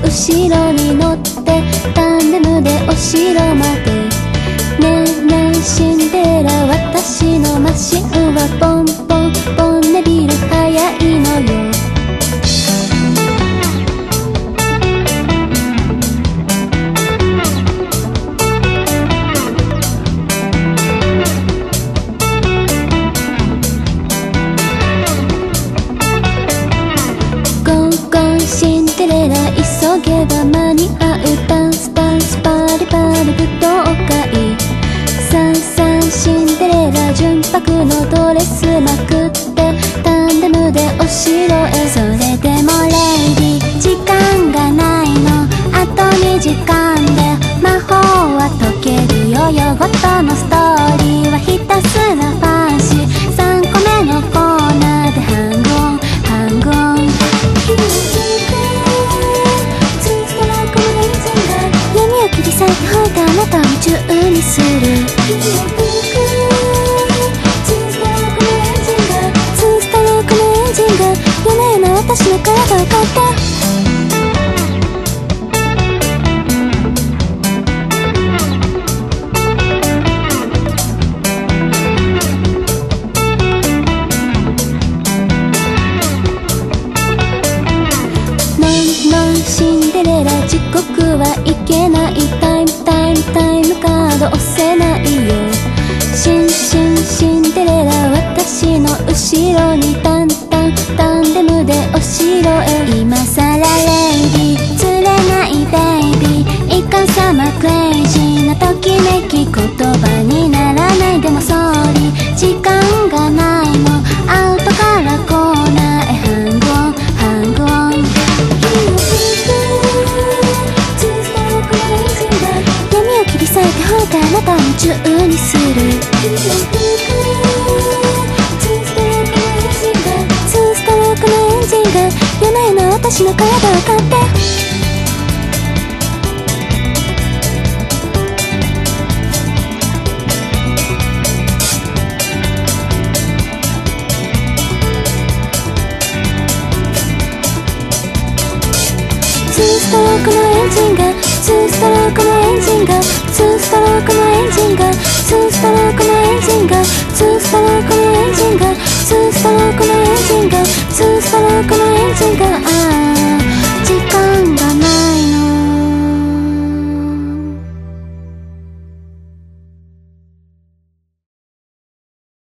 後ろに乗ってタンデムでお城まで。ねえねえシンデレラ私のマシンは僕スまくってタンデムでお城へそれでもレイディ時間がないの。あと2時間で魔法は解けるよよごとのストーリーはひたすらファンシー。3個目のコーナーでハンゴン。ハンゴン。闇を切り裂いて吐いたあなたを夢中にするいけないタイムタイムタイムカード押せないよ。シンシンシンデレラ私の後ろにタンタンタンデムでお城へ。今さられり裂いて吐いたあなたを夢中にする。ツーストロークのエンジンが夜な夜な私の体を買ってツーストロークのエンジンが明るくない人が